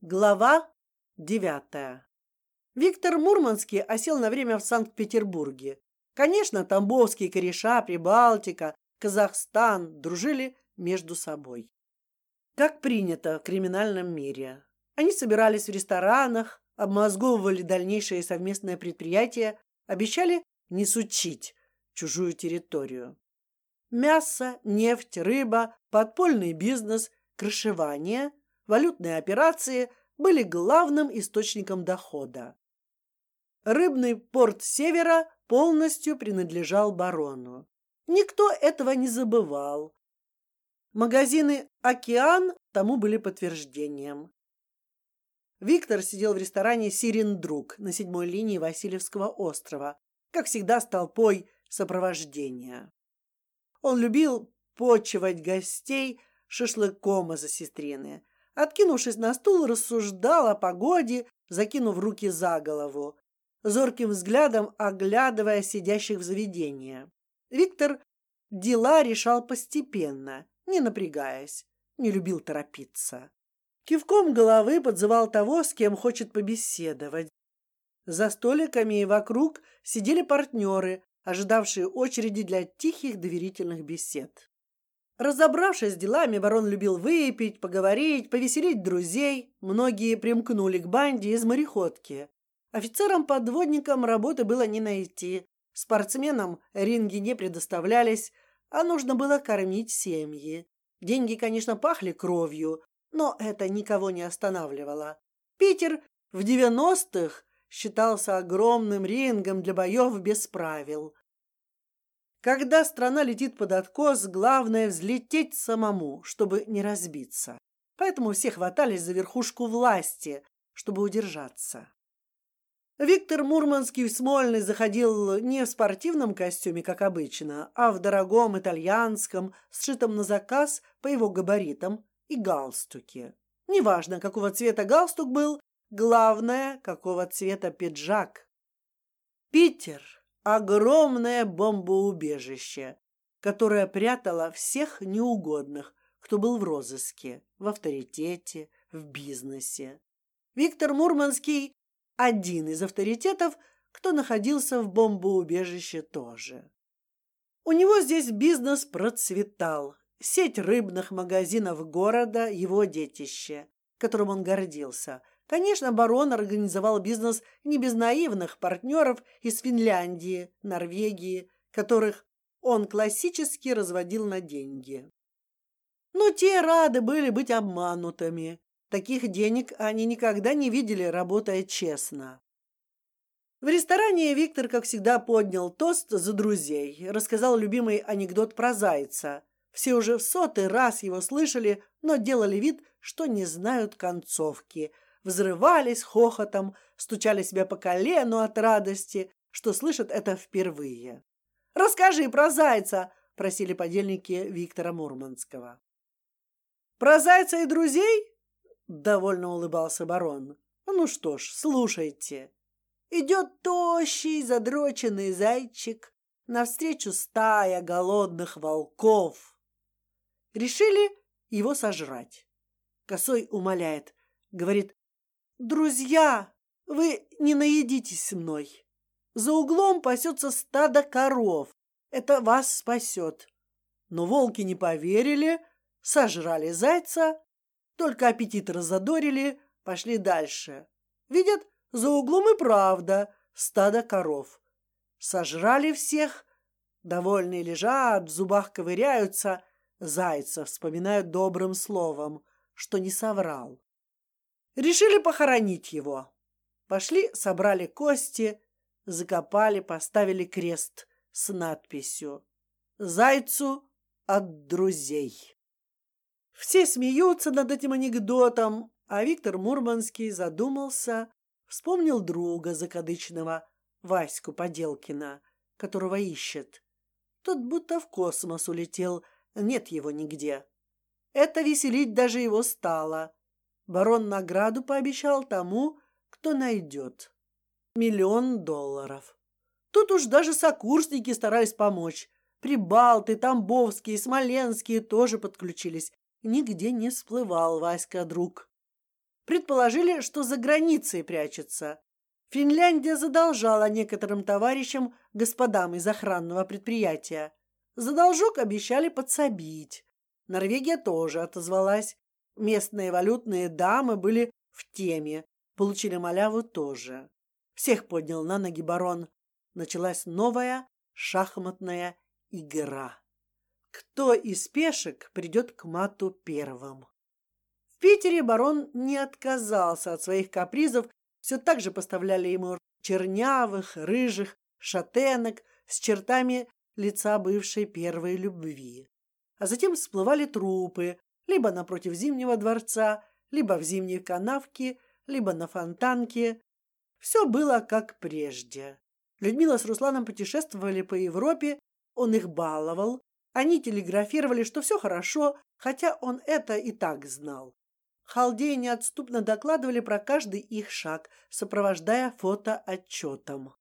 Глава девятая. Виктор Мурманский осел на время в Санкт-Петербурге. Конечно, Тамбовские кореша, Прибалтика, Казахстан дружили между собой. Как принято в криминальном мире, они собирались в ресторанах, обмозговывали дальнейшее совместное предприятие, обещали не сучить чужую территорию. Мясо, нефть, рыба, подпольный бизнес, крышевание валютные операции были главным источником дохода. Рыбный порт Севера полностью принадлежал барону. Никто этого не забывал. Магазины «Океан» тому были подтверждением. Виктор сидел в ресторане «Сирин друг» на седьмой линии Васильевского острова, как всегда с толпой сопровождения. Он любил почивать гостей шашлыком из осетрины, Откинувшись на стул, рассуждал о погоде, закинув руки за голову, зорким взглядом оглядывая сидящих в заведении. Виктор дела решал постепенно, не напрягаясь, не любил торопиться. Кивком головы подзывал того, с кем хочет побеседовать. За столиками и вокруг сидели партнеры, ожидавшие очереди для тихих доверительных бесед. Разобравшись с делами, барон любил выпить, поговорить, повеселить друзей. Многие примкнули к банде из мореходки. Офицерам-подводникам работы было не найти, спортсменам ринги не предоставлялись, а нужно было кормить семьи. Деньги, конечно, пахли кровью, но это никого не останавливало. Питер в девяностых считался огромным рингом для боев без правил. Когда страна летит под откос, главное взлететь самому, чтобы не разбиться. Поэтому все хватались за верхушку власти, чтобы удержаться. Виктор Мурманский в Смольный заходил не в спортивном костюме, как обычно, а в дорогом итальянском, сшитом на заказ по его габаритам и галстуке. Неважно, какого цвета галстук был, главное, какого цвета пиджак. Питер огромное бомбоубежище, которое прятало всех неугодных, кто был в розыске, в авторитете, в бизнесе. Виктор Мурманский один из авторитетов, кто находился в бомбоубежище тоже. У него здесь бизнес процветал. Сеть рыбных магазинов города его детище, которым он гордился, Конечно, барон организовал бизнес не без наивных партнеров из Финляндии, Норвегии, которых он классически разводил на деньги. Но те рады были быть обманутыми. Таких денег они никогда не видели, работая честно. В ресторане Виктор, как всегда, поднял тост за друзей, рассказал любимый анекдот про зайца. Все уже в сотый раз его слышали, но делали вид, что не знают концовки – взрывались хохотом, стучали себя по колену от радости, что слышат это впервые. Расскажи про зайца, просили подельники Виктора Мурманского. Про зайца и друзей? Довольно улыбался барон. Ну что ж, слушайте. Идет тощий, задроченный зайчик, навстречу стая голодных волков. Решили его сожрать. Косой умоляет, говорит: Друзья, вы не наедитесь мной. За углом пасется стадо коров. Это вас спасет. Но волки не поверили, сожрали зайца, только аппетит разодорили, пошли дальше. Видят, за углом и правда стадо коров. Сожрали всех, довольные лежат, в зубах ковыряются, зайца вспоминают добрым словом, что не соврал. Решили похоронить его. Пошли, собрали кости, закопали, поставили крест с надписью «Зайцу от друзей». Все смеются над этим анекдотом, а Виктор Мурманский задумался, вспомнил друга закадычного Ваську Поделкина, которого ищет. Тот будто в космос улетел, нет его нигде. Это веселить даже его стало. Барон награду пообещал тому, кто найдет. Миллион долларов. Тут уж даже сокурсники старались помочь. Прибалты, Тамбовские, Смоленские тоже подключились. Нигде не всплывал Васька друг. Предположили, что за границей прячется. Финляндия задолжала некоторым товарищам, господам из охранного предприятия. За должок обещали подсобить. Норвегия тоже отозвалась. Местные валютные дамы были в теме, получили маляву тоже. Всех поднял на ноги барон. Началась новая шахматная игра. Кто из пешек придет к мату первым? В Питере барон не отказался от своих капризов, все так же поставляли ему чернявых, рыжих, шатенок с чертами лица бывшей первой любви а затем всплывали трупы, либо напротив Зимнего дворца, либо в Зимней канавке, либо на фонтанке. Все было как прежде. Людмила с Русланом путешествовали по Европе, он их баловал, они телеграфировали, что все хорошо, хотя он это и так знал. Халдеи неотступно докладывали про каждый их шаг, сопровождая фото отчетом.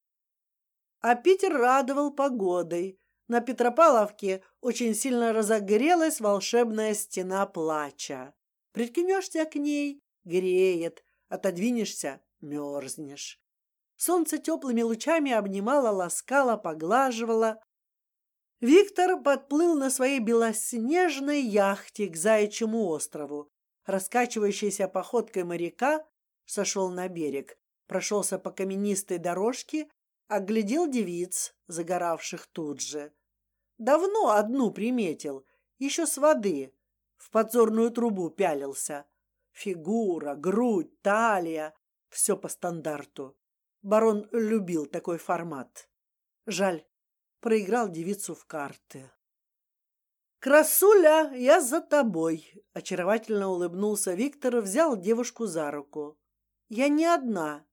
А Питер радовал погодой. На Петропавловке очень сильно разогрелась волшебная стена плача. Приткнешься к ней, греет, отодвинешься, мерзнешь. Солнце теплыми лучами обнимало, ласкало, поглаживало. Виктор подплыл на своей белоснежной яхте к Заячьему острову. Раскачивающейся походкой моряка сошел на берег, прошелся по каменистой дорожке, оглядел девиц, загоравших тут же. Давно одну приметил, еще с воды. В подзорную трубу пялился. Фигура, грудь, талия, все по стандарту. Барон любил такой формат. Жаль, проиграл девицу в карты. Красуля, я за тобой. Очаровательно улыбнулся Виктор, взял девушку за руку. Я не одна,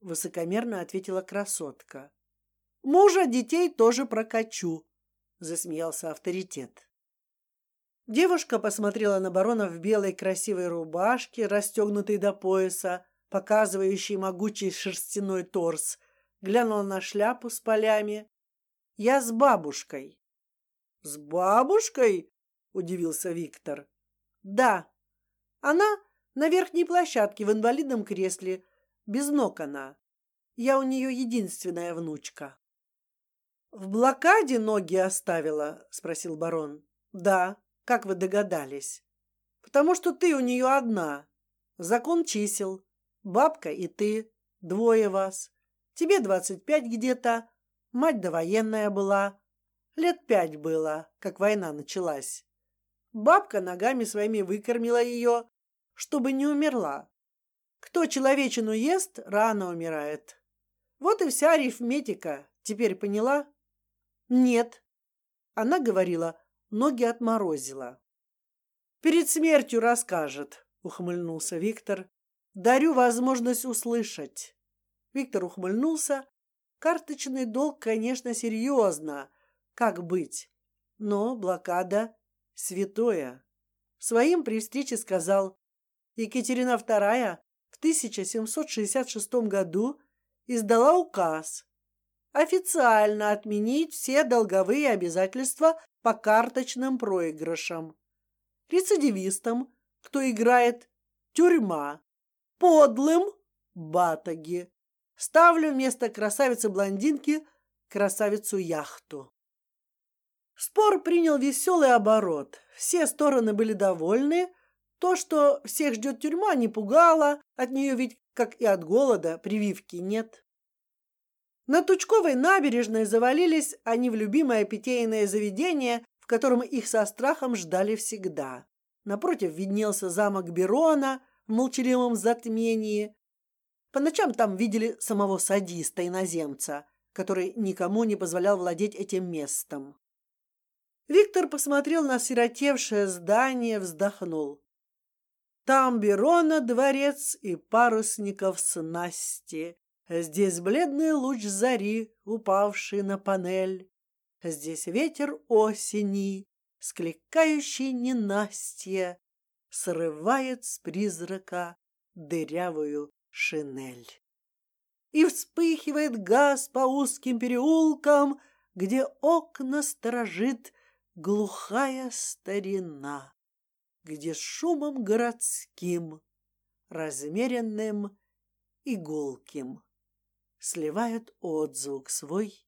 высокомерно ответила красотка. Мужа, детей тоже прокачу засмеялся авторитет. Девушка посмотрела на барона в белой красивой рубашке, расстегнутой до пояса, показывающей могучий шерстяной торс, глянула на шляпу с полями. Я с бабушкой. С бабушкой? удивился Виктор. Да, она на верхней площадке в инвалидном кресле, без ног она. Я у нее единственная внучка. В блокаде ноги оставила? – спросил барон. Да. Как вы догадались? Потому что ты у нее одна. Закон чисел. Бабка и ты, двое вас. Тебе двадцать пять где-то. Мать довоенная была. Лет пять было, как война началась. Бабка ногами своими выкормила ее, чтобы не умерла. Кто человечину ест, рано умирает. Вот и вся арифметика. Теперь поняла? Нет. Она говорила, ноги отморозила. Перед смертью расскажет, ухмыльнулся Виктор. Дарю возможность услышать. Виктор ухмыльнулся. Карточный долг, конечно, серьезно. Как быть? Но блокада святое. Своим при встрече сказал: Екатерина II в 1766 году издала указ, официально отменить все долговые обязательства по карточным проигрышам. Рецидивистам, кто играет, тюрьма. Подлым батаги. Ставлю вместо красавицы блондинки красавицу яхту. Спор принял веселый оборот. Все стороны были довольны. То, что всех ждет тюрьма, не пугало. От нее ведь, как и от голода, прививки нет. На Тучковой набережной завалились они в любимое питейное заведение, в котором их со страхом ждали всегда. Напротив виднелся замок Берона в молчаливом затмении. По ночам там видели самого садиста иноземца, который никому не позволял владеть этим местом. Виктор посмотрел на сиротевшее здание, вздохнул. Там Берона дворец и парусников снасти, Здесь бледный луч зари, упавший на панель. Здесь ветер осени, скликающий ненастье, срывает с призрака дырявую шинель. И вспыхивает газ по узким переулкам, где окна сторожит глухая старина, где шумом городским размеренным и гулким. Сливает отзвук свой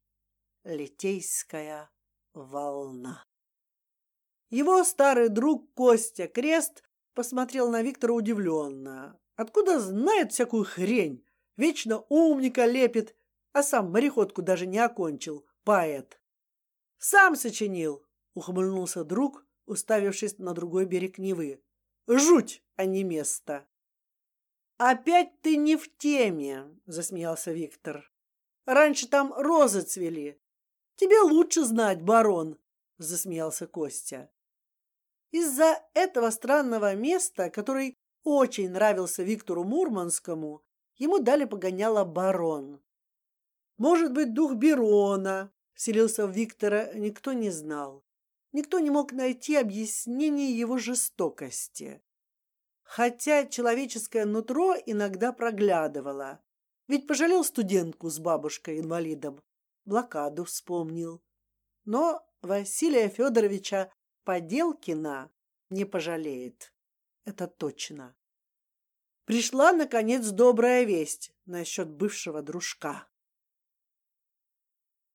литейская волна. Его старый друг Костя Крест посмотрел на Виктора удивленно. Откуда знает всякую хрень? Вечно умника лепит, а сам мореходку даже не окончил. Поэт. Сам сочинил, ухмыльнулся друг, уставившись на другой берег Невы. Жуть, а не место. Опять ты не в теме, засмеялся Виктор. Раньше там розы цвели. Тебе лучше знать, барон, засмеялся Костя. Из-за этого странного места, который очень нравился Виктору Мурманскому, ему дали погоняло барон. Может быть, дух Берона вселился в Виктора, никто не знал. Никто не мог найти объяснение его жестокости. Хотя человеческое нутро иногда проглядывало. Ведь пожалел студентку с бабушкой инвалидом, блокаду вспомнил. Но Василия Федоровича Поделкина не пожалеет, это точно. Пришла наконец добрая весть насчет бывшего дружка.